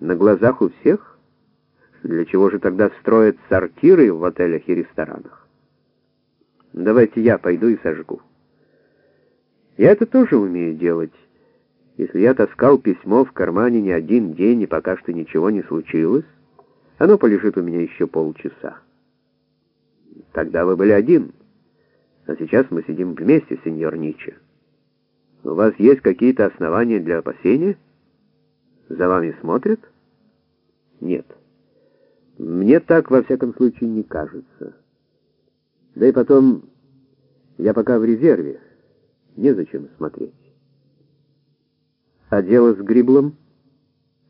На глазах у всех? Для чего же тогда строят сортиры в отелях и ресторанах? Давайте я пойду и сожгу. Я это тоже умею делать. Если я таскал письмо в кармане не один день, и пока что ничего не случилось, оно полежит у меня еще полчаса. Тогда вы были один, а сейчас мы сидим вместе, сеньор Ниче. У вас есть какие-то основания для опасения? За вами смотрят? Нет. Мне так, во всяком случае, не кажется. Да и потом, я пока в резерве. Незачем смотреть. А дело с Гриблом?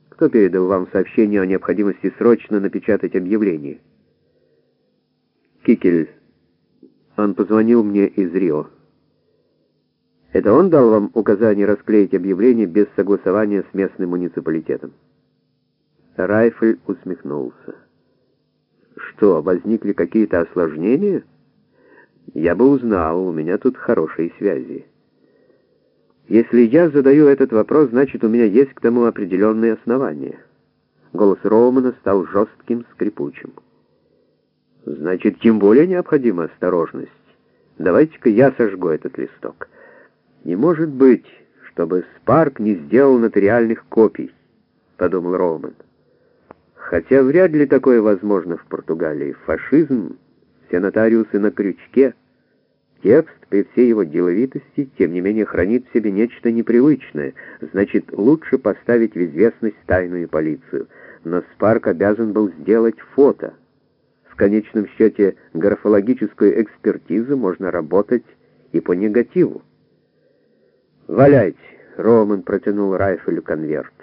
Кто передал вам сообщение о необходимости срочно напечатать объявление? Кикель. Он позвонил мне из Рио. Это он дал вам указание расклеить объявление без согласования с местным муниципалитетом? Райфель усмехнулся. Что, возникли какие-то осложнения? Я бы узнал, у меня тут хорошие связи. Если я задаю этот вопрос, значит, у меня есть к тому определенные основания. Голос Роумана стал жестким, скрипучим. Значит, тем более необходима осторожность. Давайте-ка я сожгу этот листок. Не может быть, чтобы Спарк не сделал нотариальных копий, подумал Роуман. Хотя вряд ли такое возможно в Португалии. Фашизм, все нотариусы на крючке — Текст, при всей его деловитости, тем не менее хранит в себе нечто непривычное, значит, лучше поставить в известность тайную полицию. Но Спарк обязан был сделать фото. В конечном счете, графологическую экспертизу можно работать и по негативу. «Валяйте!» — Роман протянул Райфелю конверт.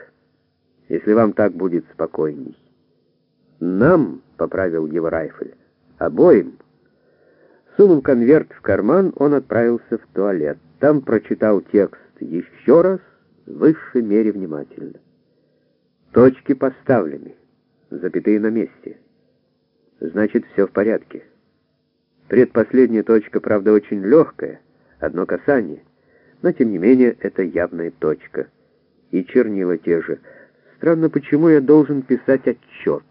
«Если вам так будет спокойней». «Нам», — поправил его Райфель, — «обоим». Сунув конверт в карман, он отправился в туалет. Там прочитал текст еще раз, в высшей мере внимательно. Точки поставлены, запятые на месте. Значит, все в порядке. Предпоследняя точка, правда, очень легкая, одно касание, но, тем не менее, это явная точка. И чернила те же. Странно, почему я должен писать отчет?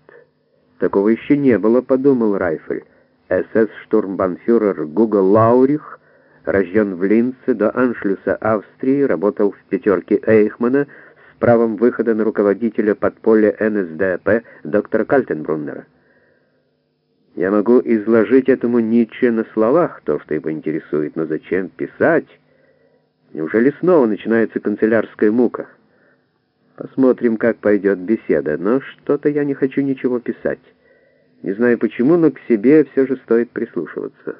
Такого еще не было, подумал Райфель. СС-штурмбанфюрер Гуго Лаурих, рожден в Линце до аншлюса Австрии, работал в «пятерке Эйхмана» с правом выхода на руководителя подполья НСДАП доктора Кальтенбруннера. Я могу изложить этому Ницше на словах то, что его интересует, но зачем писать? Неужели снова начинается канцелярская мука? Посмотрим, как пойдет беседа, но что-то я не хочу ничего писать. Не знаю почему, но к себе все же стоит прислушиваться.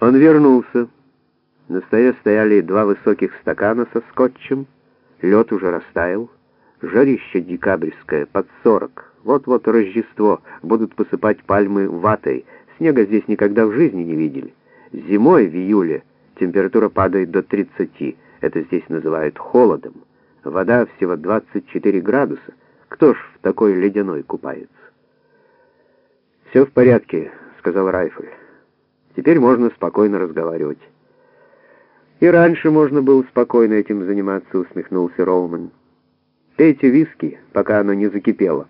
Он вернулся. На столе стояли два высоких стакана со скотчем. Лед уже растаял. Жарище декабрьское, под сорок. Вот-вот Рождество. Будут посыпать пальмы ватой. Снега здесь никогда в жизни не видели. Зимой, в июле, температура падает до 30. Это здесь называют холодом. Вода всего 24 градуса. Кто ж в такой ледяной купается? «Все в порядке», — сказал Райфель. «Теперь можно спокойно разговаривать». «И раньше можно было спокойно этим заниматься», — усмехнулся Роуман. «Пейте виски, пока оно не закипело».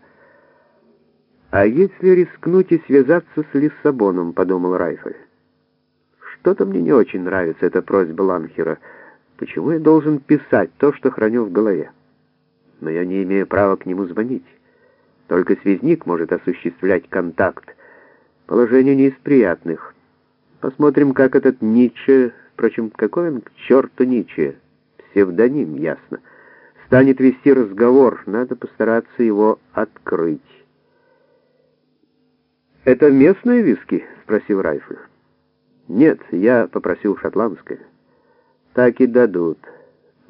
«А если рискнуть и связаться с Лиссабоном?» — подумал Райфель. «Что-то мне не очень нравится эта просьба Ланхера. Почему я должен писать то, что храню в голове? Но я не имею права к нему звонить». Только связник может осуществлять контакт. Положение не из приятных. Посмотрим, как этот Ницше, впрочем, какой он к черту Ницше, псевдоним, ясно, станет вести разговор, надо постараться его открыть. «Это местные виски?» — спросил Райфель. «Нет, я попросил шотландское». «Так и дадут.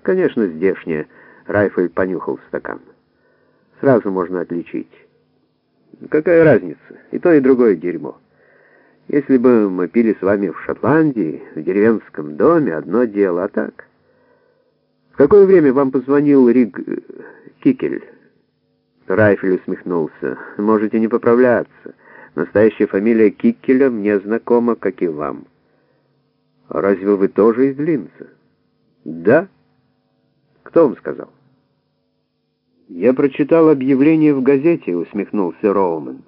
Конечно, здешнее». Райфель понюхал стакан сразу можно отличить. Какая разница? И то, и другое дерьмо. Если бы мы пили с вами в Шотландии, в деревенском доме, одно дело, а так... В какое время вам позвонил Риг э, Кикель? Райфель усмехнулся. Можете не поправляться. Настоящая фамилия Кикеля мне знакома, как и вам. Разве вы тоже из Линца? Да. Кто вам сказал? «Я прочитал объявление в газете», — усмехнулся Роуман.